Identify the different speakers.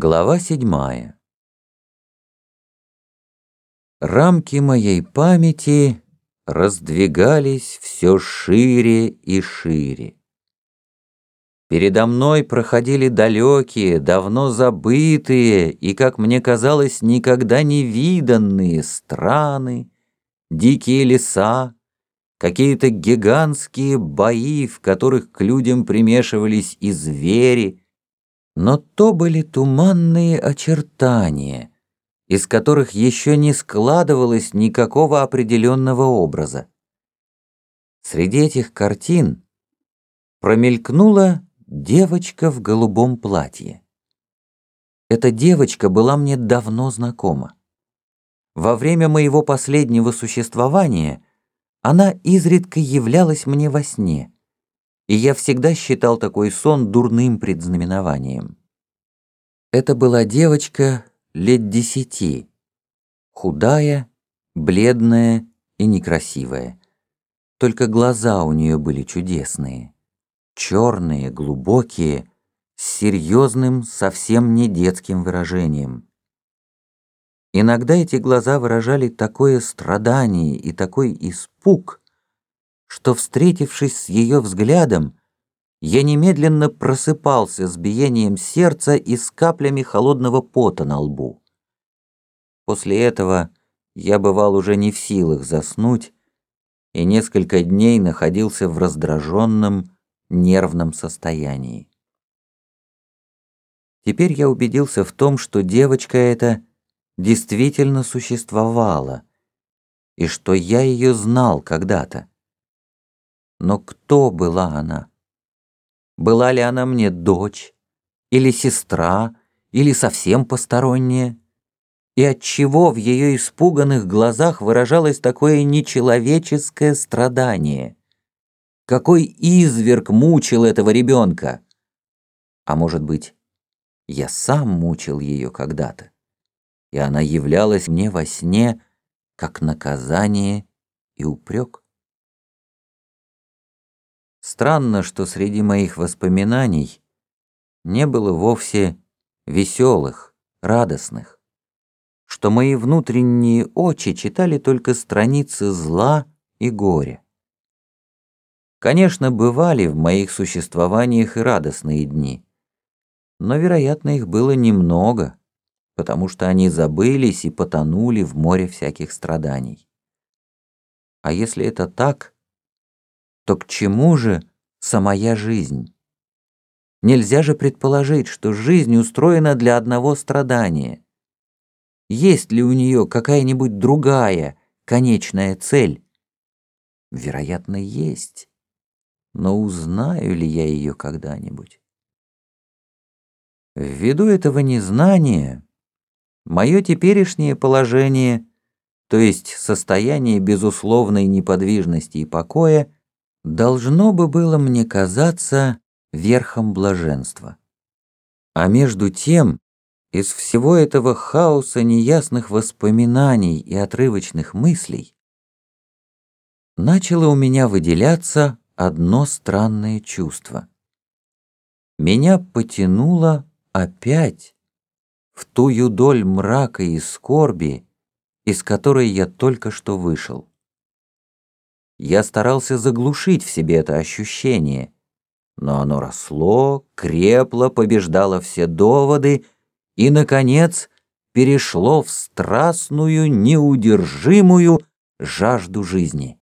Speaker 1: Глава седьмая Рамки моей памяти раздвигались все шире и шире. Передо мной проходили далекие, давно забытые и, как мне казалось, никогда не виданные страны, дикие леса, какие-то гигантские бои, в которых к людям примешивались и звери, но то были туманные очертания, из которых еще не складывалось никакого определенного образа. Среди этих картин промелькнула девочка в голубом платье. Эта девочка была мне давно знакома. Во время моего последнего существования она изредка являлась мне во сне — и я всегда считал такой сон дурным предзнаменованием. Это была девочка лет десяти, худая, бледная и некрасивая. Только глаза у нее были чудесные, черные, глубокие, с серьезным, совсем не детским выражением. Иногда эти глаза выражали такое страдание и такой испуг, что, встретившись с ее взглядом, я немедленно просыпался с биением сердца и с каплями холодного пота на лбу. После этого я бывал уже не в силах заснуть и несколько дней находился в раздраженном, нервном состоянии. Теперь я убедился в том, что девочка эта действительно существовала, и что я ее знал когда-то. Но кто была она? Была ли она мне дочь, или сестра, или совсем посторонняя? И отчего в ее испуганных глазах выражалось такое нечеловеческое страдание? Какой изверг мучил этого ребенка? А может быть, я сам мучил ее когда-то, и она являлась мне во сне как наказание и упрек? Странно, что среди моих воспоминаний не было вовсе веселых, радостных, что мои внутренние очи читали только страницы зла и горя. Конечно, бывали в моих существованиях и радостные дни, но, вероятно, их было немного, потому что они забылись и потонули в море всяких страданий. А если это так, то к чему же самая жизнь? Нельзя же предположить, что жизнь устроена для одного страдания. Есть ли у нее какая-нибудь другая, конечная цель? Вероятно, есть. Но узнаю ли я ее когда-нибудь? Ввиду этого незнания, мое теперешнее положение, то есть состояние безусловной неподвижности и покоя, должно бы было мне казаться верхом блаженства. А между тем, из всего этого хаоса неясных воспоминаний и отрывочных мыслей начало у меня выделяться одно странное чувство. Меня потянуло опять в ту юдоль мрака и скорби, из которой я только что вышел. Я старался заглушить в себе это ощущение, но оно росло, крепло, побеждало все доводы и, наконец, перешло в страстную, неудержимую жажду жизни.